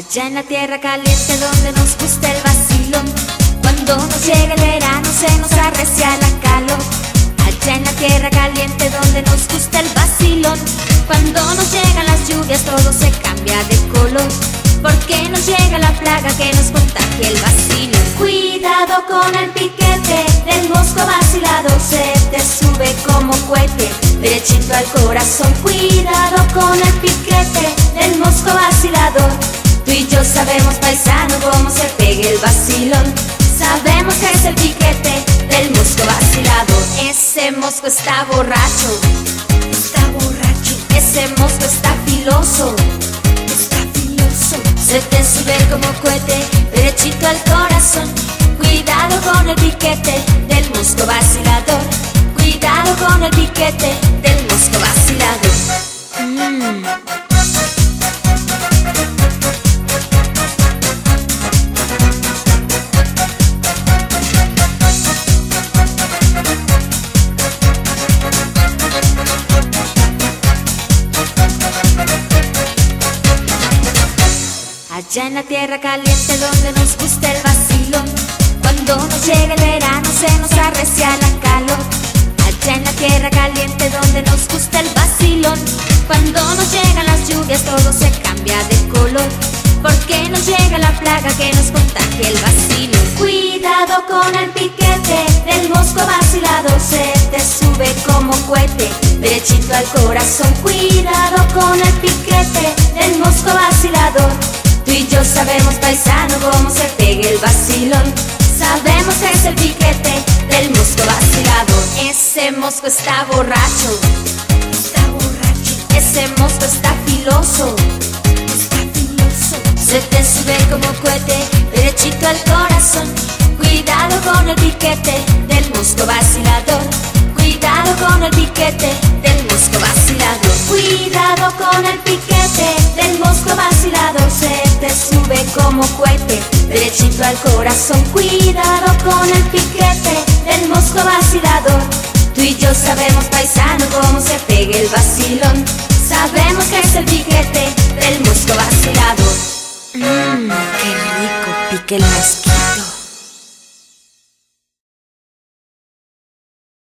Allá en la tierra caliente donde nos gusta el vacilón. Cuando nos llega el verano se nos arrecia la calor. Allá en la tierra caliente donde nos gusta el vacilón. Cuando nos llegan las lluvias todo se cambia de color. Porque nos llega la plaga que nos contagia el vacilo. Cuidado con el piquete del mosco vacilado, se te sube como cohete, derechito al corazón. Cuidado con el piquete del mosco vacilador. Tú y yo sabemos, paisano, cómo se pega el vacilón. Sabemos que es el piquete del mosco vacilador. Ese mosco está borracho, está borracho. Ese mosco está filoso se te sube como cohete, derechito al corazón. Cuidado con el piquete del mosco vacilador. Cuidado con el piquete del Ya en la tierra caliente donde nos gusta el vacilón. Cuando nos llega el verano se nos arrecia la calor. Allá en la tierra caliente donde nos gusta el vacilón. Cuando nos llegan las lluvias todo se cambia de color. Porque nos llega la plaga que nos contagia el vacilo. Cuidado con el piquete del mosco vacilado. Se te sube como cohete, derechito al corazón. Cuidado con el piquete Sabemos que es el piquete del mosco vacilado. Ese mosco está borracho, está borracho. Ese mosco está filoso, está filoso. Se te sube como cohete, derechito al corazón. Cuidado con el piquete del mosco vacilador. Como cohete, derechito al corazón. Cuidado con el piquete del mosco vacilador. Tú y yo sabemos, paisano, cómo se pega el vacilón. Sabemos que es el piquete del mosco vacilador. Mmm, qué rico pique el.